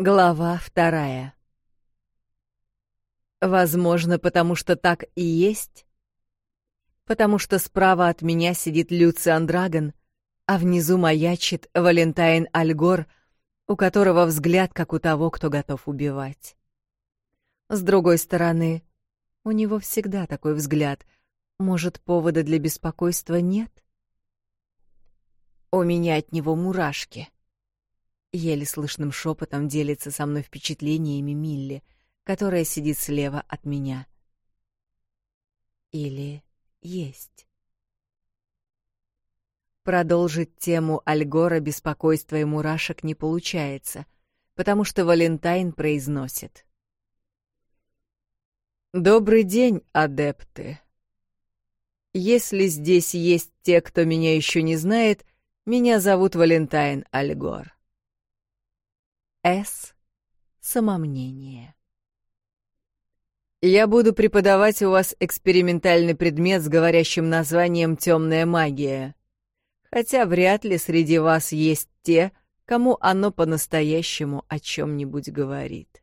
Глава вторая. Возможно, потому что так и есть. Потому что справа от меня сидит Люциан Драгон, а внизу маячит Валентайн Альгор, у которого взгляд как у того, кто готов убивать. С другой стороны, у него всегда такой взгляд. Может, повода для беспокойства нет? У меня от него мурашки. — Еле слышным шепотом делится со мной впечатлениями Милли — которая сидит слева от меня. Или есть. Продолжить тему Альгора беспокойства и мурашек не получается, потому что Валентайн произносит. «Добрый день, адепты. Если здесь есть те, кто меня еще не знает, меня зовут Валентайн Альгор». С. Самомнение. Я буду преподавать у вас экспериментальный предмет с говорящим названием «Темная магия». Хотя вряд ли среди вас есть те, кому оно по-настоящему о чем-нибудь говорит.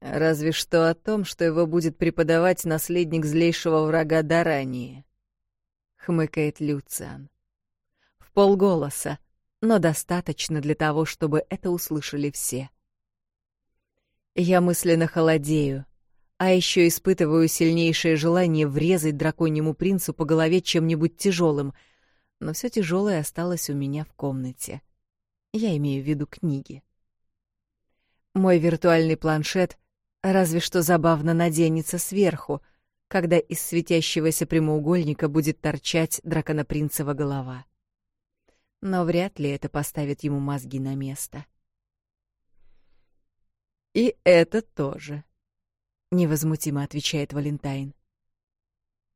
Разве что о том, что его будет преподавать наследник злейшего врага Дарании, — хмыкает Люциан. В полголоса, но достаточно для того, чтобы это услышали все. Я мысленно холодею, а еще испытываю сильнейшее желание врезать драконьему принцу по голове чем-нибудь тяжелым, но все тяжелое осталось у меня в комнате. Я имею в виду книги. Мой виртуальный планшет разве что забавно наденется сверху, когда из светящегося прямоугольника будет торчать драконопринцева голова но вряд ли это поставит ему мозги на место. «И это тоже», — невозмутимо отвечает Валентайн.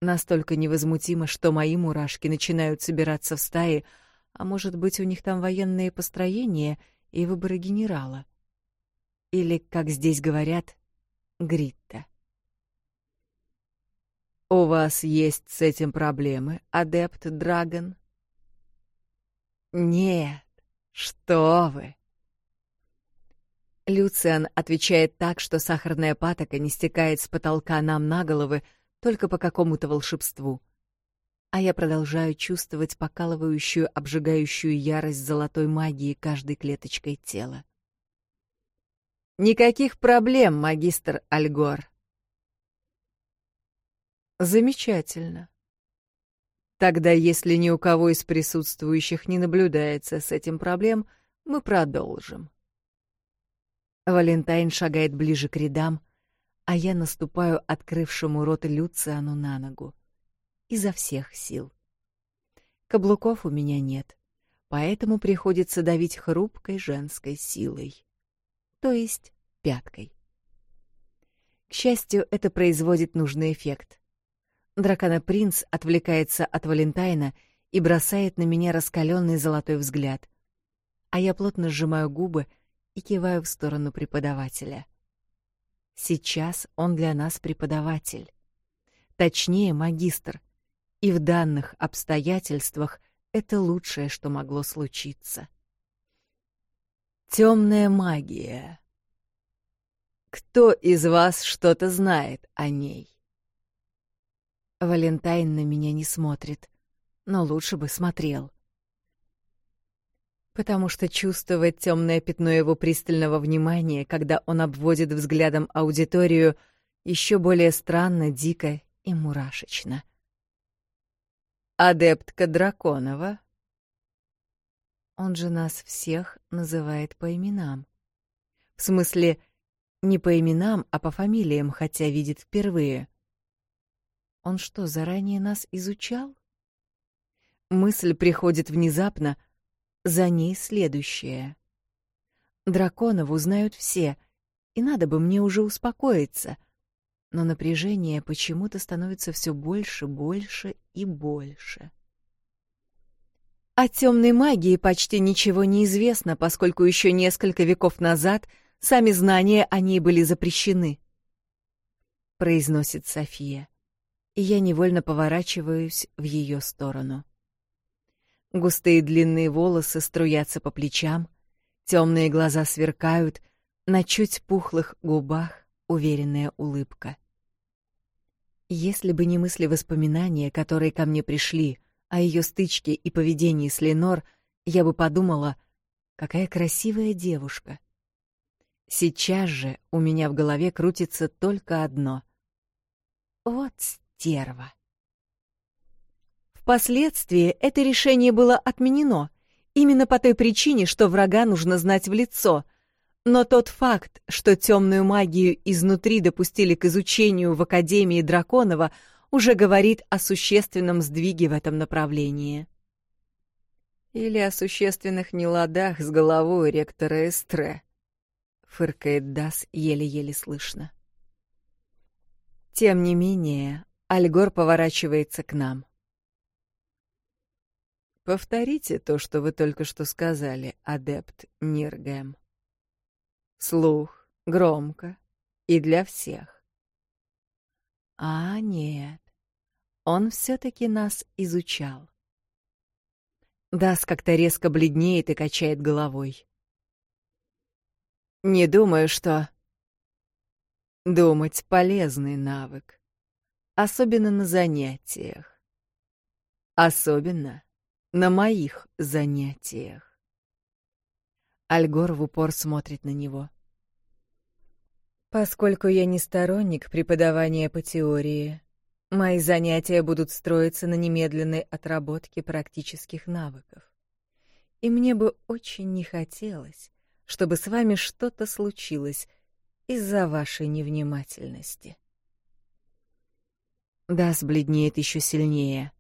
«Настолько невозмутимо, что мои мурашки начинают собираться в стаи, а может быть, у них там военные построения и выборы генерала. Или, как здесь говорят, Гритта». «У вас есть с этим проблемы, адепт Драгон?» Нет, что вы! Люциан отвечает так, что сахарная патока не стекает с потолка нам на головы только по какому-то волшебству. А я продолжаю чувствовать покалывающую, обжигающую ярость золотой магии каждой клеточкой тела. Никаких проблем, магистр Альгор. Замечательно. Тогда, если ни у кого из присутствующих не наблюдается с этим проблем, мы продолжим. Валентайн шагает ближе к рядам, а я наступаю открывшему рот Люциану на ногу. Изо всех сил. Каблуков у меня нет, поэтому приходится давить хрупкой женской силой. То есть пяткой. К счастью, это производит нужный эффект. Драконопринц отвлекается от Валентайна и бросает на меня раскаленный золотой взгляд. А я плотно сжимаю губы и киваю в сторону преподавателя. Сейчас он для нас преподаватель. Точнее, магистр. И в данных обстоятельствах это лучшее, что могло случиться. Темная магия. Кто из вас что-то знает о ней? Валентайн на меня не смотрит, но лучше бы смотрел. Потому что чувствовать темное пятно его пристального внимания, когда он обводит взглядом аудиторию, еще более странно, дико и мурашечно. «Адептка Драконова», он же нас всех называет по именам. В смысле, не по именам, а по фамилиям, хотя видит впервые. Он что, заранее нас изучал? Мысль приходит внезапно, за ней следующее. Драконов узнают все, и надо бы мне уже успокоиться. Но напряжение почему-то становится все больше, больше и больше. О темной магии почти ничего не известно, поскольку еще несколько веков назад сами знания о ней были запрещены, — произносит София. — и я невольно поворачиваюсь в ее сторону. Густые длинные волосы струятся по плечам, темные глаза сверкают, на чуть пухлых губах уверенная улыбка. Если бы не мысли воспоминания, которые ко мне пришли, о ее стычке и поведении с Ленор, я бы подумала, какая красивая девушка. Сейчас же у меня в голове крутится только одно. Вот стерва. Впоследствии это решение было отменено, именно по той причине, что врага нужно знать в лицо, но тот факт, что темную магию изнутри допустили к изучению в Академии Драконова, уже говорит о существенном сдвиге в этом направлении. «Или о существенных неладах с головой ректора Эстре», — фыркает Дас еле-еле слышно. Тем не менее, Альгор поворачивается к нам. Повторите то, что вы только что сказали, адепт Ниргем. Слух, громко и для всех. А нет, он все-таки нас изучал. Дас как-то резко бледнеет и качает головой. Не думаю, что... Думать — полезный навык особенно на занятиях. Особенно на моих занятиях. Альгор в упор смотрит на него. Поскольку я не сторонник преподавания по теории, мои занятия будут строиться на немедленной отработке практических навыков. И мне бы очень не хотелось, чтобы с вами что-то случилось из-за вашей невнимательности. Дас бледнеет еще сильнее.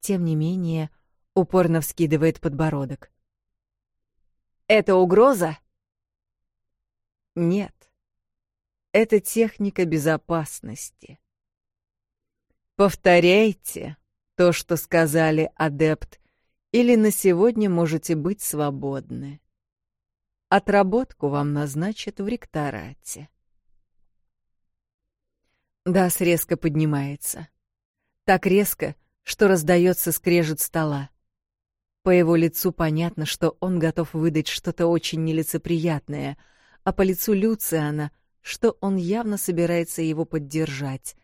Тем не менее, упорно вскидывает подбородок. «Это угроза?» «Нет. Это техника безопасности». «Повторяйте то, что сказали адепт, или на сегодня можете быть свободны. Отработку вам назначат в ректорате». Дас резко поднимается. Так резко, что раздается скрежет стола. По его лицу понятно, что он готов выдать что-то очень нелицеприятное, а по лицу Люциана, что он явно собирается его поддержать.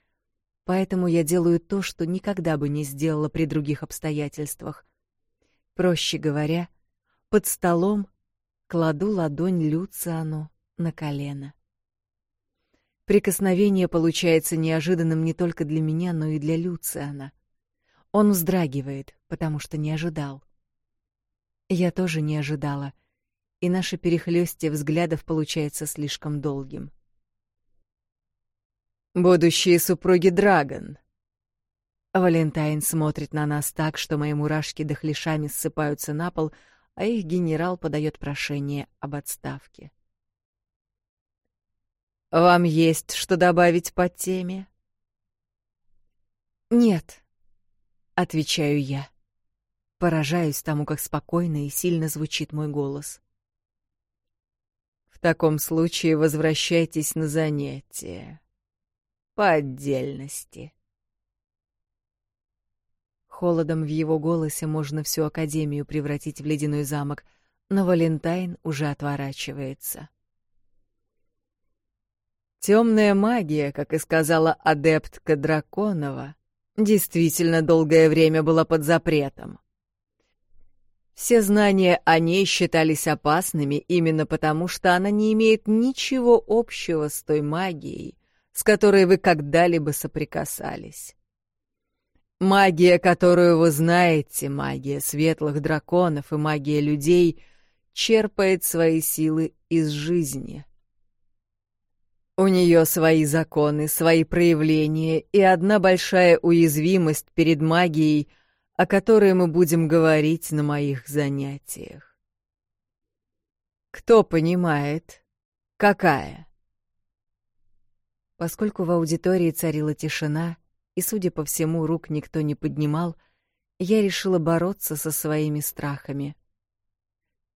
Поэтому я делаю то, что никогда бы не сделала при других обстоятельствах. Проще говоря, под столом кладу ладонь Люциану на колено. Прикосновение получается неожиданным не только для меня, но и для Люциана. Он вздрагивает, потому что не ожидал. Я тоже не ожидала, и наше перехлёстие взглядов получается слишком долгим. «Будущие супруги Драгон!» Валентайн смотрит на нас так, что мои мурашки дохлешами ссыпаются на пол, а их генерал подает прошение об отставке. Вам есть что добавить по теме? Нет, отвечаю я. Поражаюсь тому, как спокойно и сильно звучит мой голос. В таком случае возвращайтесь на занятия. По отдельности. Холодом в его голосе можно всю Академию превратить в ледяной замок, но Валентайн уже отворачивается. Темная магия, как и сказала адептка Драконова, действительно долгое время была под запретом. Все знания о ней считались опасными именно потому, что она не имеет ничего общего с той магией, с которой вы когда-либо соприкасались. Магия, которую вы знаете, магия светлых драконов и магия людей, черпает свои силы из жизни — у нее свои законы, свои проявления и одна большая уязвимость перед магией, о которой мы будем говорить на моих занятиях. Кто понимает, какая? Поскольку в аудитории царила тишина, и, судя по всему, рук никто не поднимал, я решила бороться со своими страхами.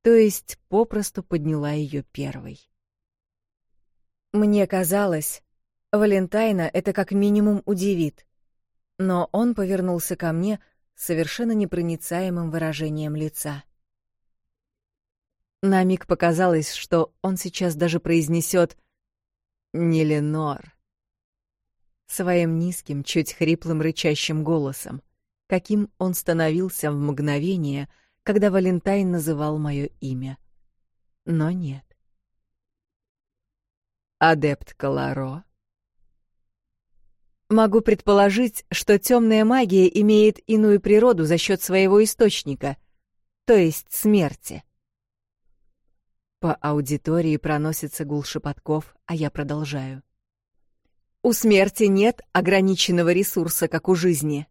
То есть попросту подняла ее первой. Мне казалось, Валентайна это как минимум удивит. Но он повернулся ко мне с совершенно непроницаемым выражением лица. На миг показалось, что он сейчас даже произнесет «Не Ленор» своим низким, чуть хриплым рычащим голосом, каким он становился в мгновение, когда Валентайн называл мое имя. Но нет адепт Колоро. Могу предположить, что темная магия имеет иную природу за счет своего источника, то есть смерти. По аудитории проносится гул шепотков, а я продолжаю. У смерти нет ограниченного ресурса, как у жизни,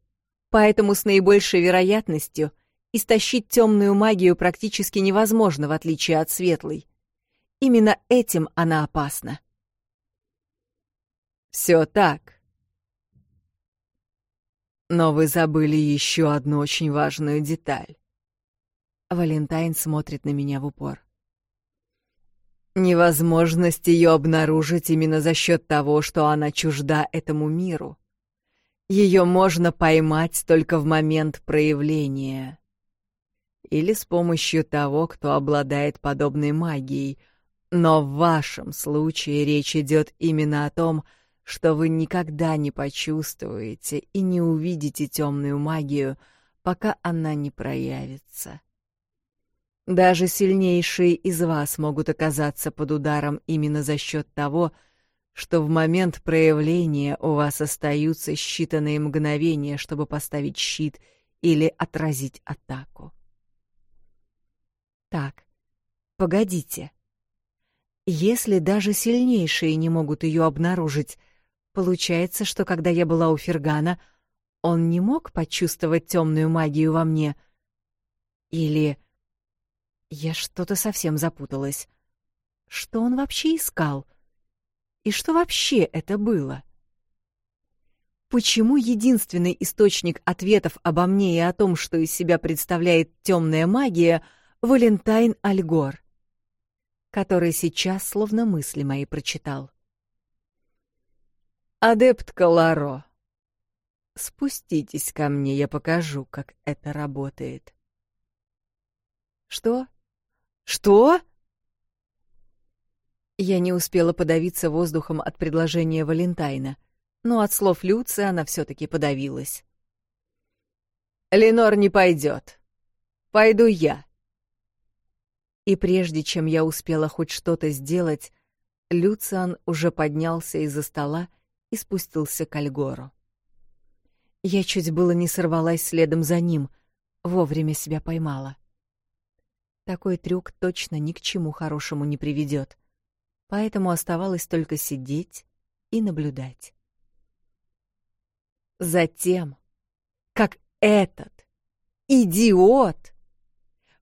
поэтому с наибольшей вероятностью истощить темную магию практически невозможно, в отличие от светлой. Именно этим она опасна. Все так. Но вы забыли еще одну очень важную деталь. Валентайн смотрит на меня в упор. Невозможность ее обнаружить именно за счет того, что она чужда этому миру. Ее можно поймать только в момент проявления. Или с помощью того, кто обладает подобной магией. Но в вашем случае речь идет именно о том, что что вы никогда не почувствуете и не увидите темную магию, пока она не проявится. Даже сильнейшие из вас могут оказаться под ударом именно за счет того, что в момент проявления у вас остаются считанные мгновения, чтобы поставить щит или отразить атаку. Так, погодите. Если даже сильнейшие не могут ее обнаружить, Получается, что когда я была у Фергана, он не мог почувствовать темную магию во мне. Или... Я что-то совсем запуталась. Что он вообще искал? И что вообще это было? Почему единственный источник ответов обо мне и о том, что из себя представляет темная магия, Валентайн Альгор, который сейчас словно мысли мои прочитал? «Адепт Колоро, спуститесь ко мне, я покажу, как это работает». «Что? Что?» Я не успела подавиться воздухом от предложения Валентайна, но от слов Люции она все-таки подавилась. «Ленор не пойдет. Пойду я». И прежде чем я успела хоть что-то сделать, Люциан уже поднялся из-за стола и спустился к Альгору. Я чуть было не сорвалась следом за ним, вовремя себя поймала. Такой трюк точно ни к чему хорошему не приведет, поэтому оставалось только сидеть и наблюдать. Затем, как этот идиот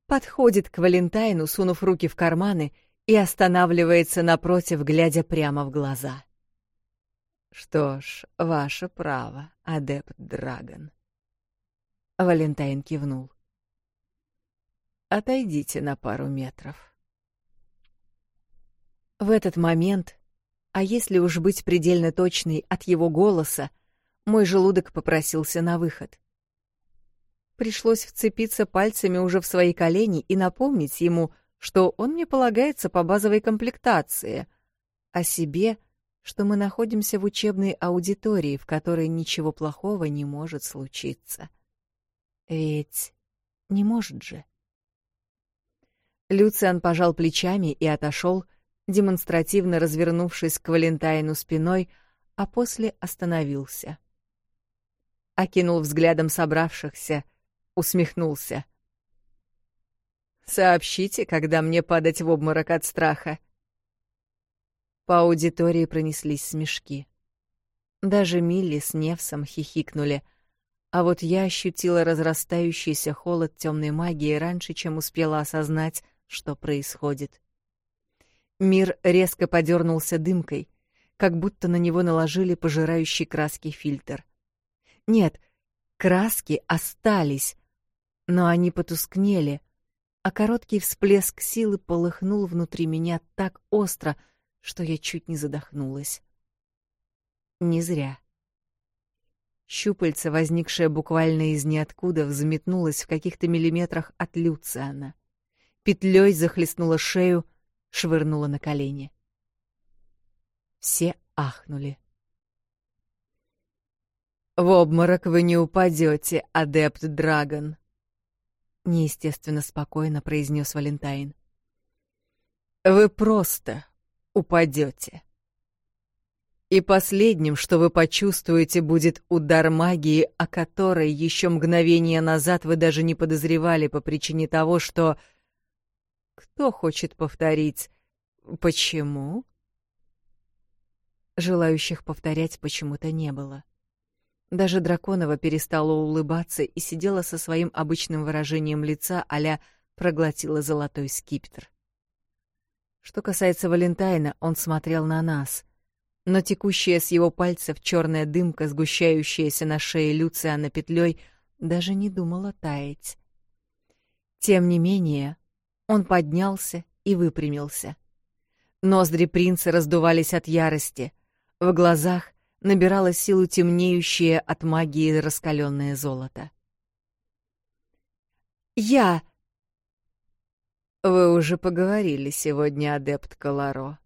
подходит к Валентайну, сунув руки в карманы, и останавливается напротив, глядя прямо в глаза. Что ж, ваше право, адепт Драгон. Валентайн кивнул. Отойдите на пару метров. В этот момент, а если уж быть предельно точной от его голоса, мой желудок попросился на выход. Пришлось вцепиться пальцами уже в свои колени и напомнить ему, что он мне полагается по базовой комплектации, а себе — что мы находимся в учебной аудитории, в которой ничего плохого не может случиться. Ведь не может же. Люциан пожал плечами и отошел, демонстративно развернувшись к Валентайну спиной, а после остановился. Окинул взглядом собравшихся, усмехнулся. «Сообщите, когда мне падать в обморок от страха», по аудитории пронеслись смешки. Даже Милли с Невсом хихикнули, а вот я ощутила разрастающийся холод темной магии раньше, чем успела осознать, что происходит. Мир резко подернулся дымкой, как будто на него наложили пожирающий краски фильтр. Нет, краски остались, но они потускнели, а короткий всплеск силы полыхнул внутри меня так остро, что я чуть не задохнулась. Не зря. Щупальце, возникшее буквально из ниоткуда, взметнулось в каких-то миллиметрах от Люциана. петлёй захлестнуло шею, швырнуло на колени. Все ахнули. «В обморок вы не упадете, адепт Драгон!» Неестественно спокойно произнес Валентайн. «Вы просто упадете. И последним, что вы почувствуете, будет удар магии, о которой еще мгновение назад вы даже не подозревали по причине того, что... Кто хочет повторить? Почему? Желающих повторять почему-то не было. Даже Драконова перестала улыбаться и сидела со своим обычным выражением лица а проглотила золотой скипетр. Что касается Валентайна, он смотрел на нас. Но текущая с его пальцев черная дымка, сгущающаяся на шее Люциана петлей, даже не думала таять. Тем не менее, он поднялся и выпрямился. Ноздри принца раздувались от ярости. В глазах набирало силу темнеющее от магии раскаленное золото. «Я!» «Вы уже поговорили сегодня, адепт Колоро»,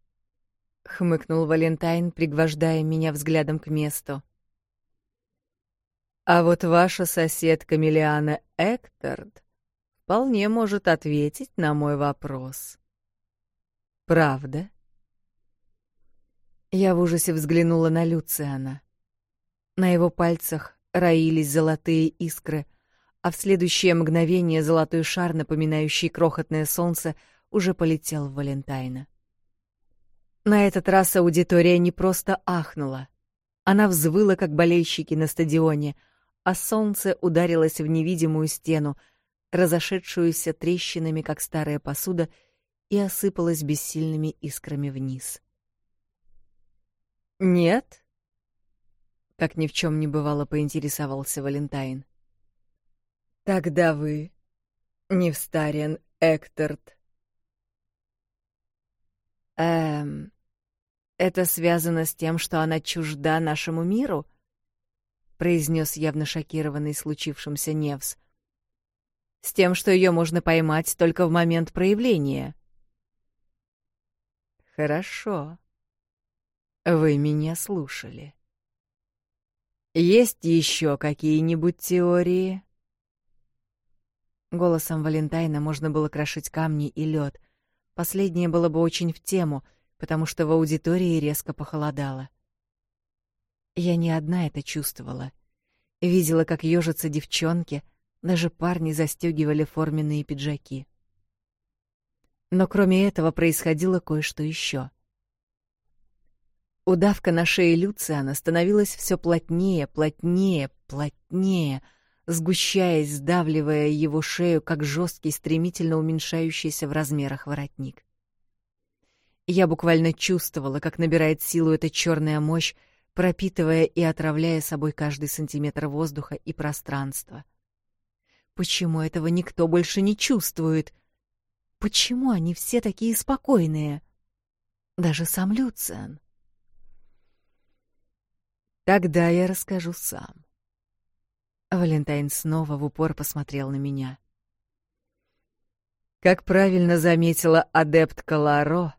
— хмыкнул Валентайн, пригвождая меня взглядом к месту. «А вот ваша соседка Миллиана Эктард вполне может ответить на мой вопрос. Правда?» Я в ужасе взглянула на Люциана. На его пальцах роились золотые искры — а в следующее мгновение золотой шар, напоминающий крохотное солнце, уже полетел в Валентайна. На этот раз аудитория не просто ахнула. Она взвыла, как болельщики на стадионе, а солнце ударилось в невидимую стену, разошедшуюся трещинами, как старая посуда, и осыпалось бессильными искрами вниз. «Нет?» — как ни в чем не бывало, поинтересовался Валентайн. Тогда вы не Невстарен Экторт. Эм, это связано с тем, что она чужда нашему миру? произнес явно шокированный случившимся Невс. С тем, что ее можно поймать только в момент проявления. Хорошо. Вы меня слушали. Есть еще какие-нибудь теории? Голосом Валентайна можно было крошить камни и лед. Последнее было бы очень в тему, потому что в аудитории резко похолодало. Я не одна это чувствовала. Видела, как ёжатся девчонки, даже парни застёгивали форменные пиджаки. Но кроме этого происходило кое-что ещё. Удавка на шее Люциана становилась всё плотнее, плотнее, плотнее — сгущаясь, сдавливая его шею, как жесткий, стремительно уменьшающийся в размерах воротник. Я буквально чувствовала, как набирает силу эта черная мощь, пропитывая и отравляя собой каждый сантиметр воздуха и пространства. Почему этого никто больше не чувствует? Почему они все такие спокойные? Даже сам Люциан. Тогда я расскажу сам. Валентайн снова в упор посмотрел на меня. Как правильно заметила адепт Каларо,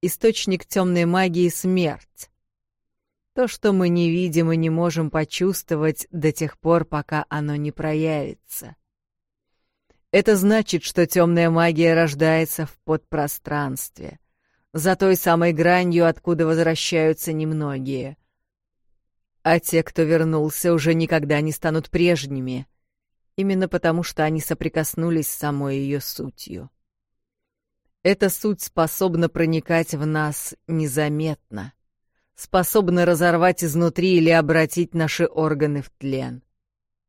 источник темной магии — смерть. То, что мы не видим и не можем почувствовать до тех пор, пока оно не проявится. Это значит, что темная магия рождается в подпространстве, за той самой гранью, откуда возвращаются немногие. А те, кто вернулся, уже никогда не станут прежними, именно потому что они соприкоснулись с самой ее сутью. Эта суть способна проникать в нас незаметно, способна разорвать изнутри или обратить наши органы в тлен,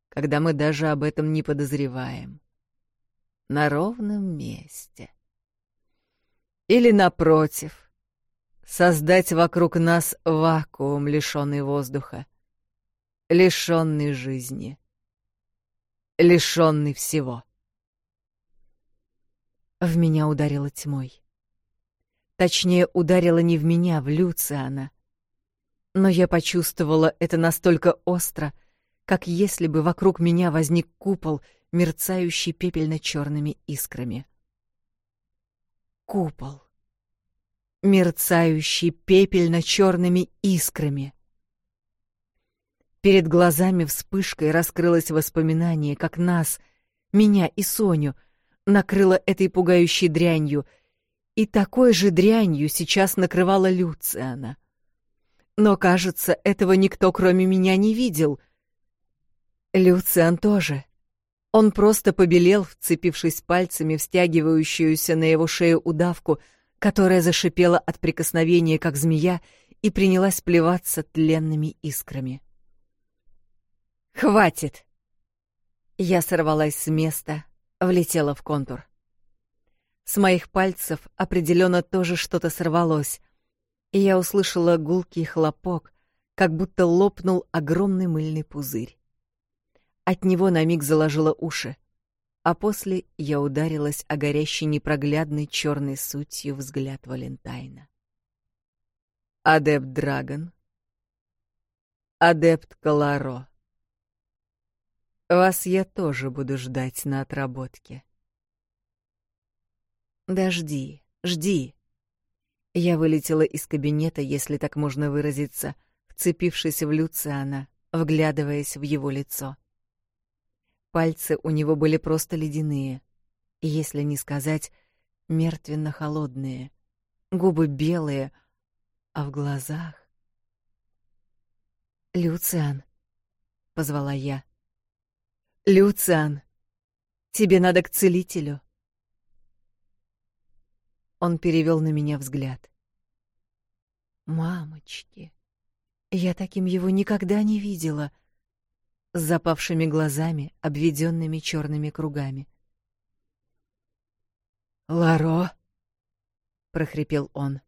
когда мы даже об этом не подозреваем. На создать вокруг нас вакуум, лишённый воздуха, лишённый жизни, лишённый всего. В меня ударило тьмой. Точнее, ударила не в меня, в Люциана. Но я почувствовала это настолько остро, как если бы вокруг меня возник купол, мерцающий пепельно-черными искрами. Купол мерцающий пепельно-черными искрами. Перед глазами вспышкой раскрылось воспоминание, как нас, меня и Соню, накрыло этой пугающей дрянью, и такой же дрянью сейчас накрывала Люциана. Но, кажется, этого никто, кроме меня, не видел. Люциан тоже. Он просто побелел, вцепившись пальцами в стягивающуюся на его шею удавку — которая зашипела от прикосновения, как змея, и принялась плеваться тленными искрами. «Хватит!» Я сорвалась с места, влетела в контур. С моих пальцев определенно тоже что-то сорвалось, и я услышала гулкий хлопок, как будто лопнул огромный мыльный пузырь. От него на миг заложило уши а после я ударилась о горящий непроглядной черной сутью взгляд Валентайна. Адепт Драгон. Адепт Колоро. Вас я тоже буду ждать на отработке. Дожди, жди. Я вылетела из кабинета, если так можно выразиться, вцепившись в Люциана, вглядываясь в его лицо — Пальцы у него были просто ледяные, если не сказать мертвенно-холодные. Губы белые, а в глазах Люциан, позвала я. Люциан, тебе надо к целителю. Он перевел на меня взгляд. Мамочки, я таким его никогда не видела с запавшими глазами, обведенными черными кругами. «Ларо!» — прохрипел он.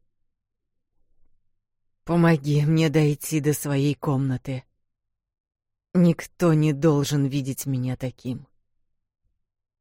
«Помоги мне дойти до своей комнаты. Никто не должен видеть меня таким».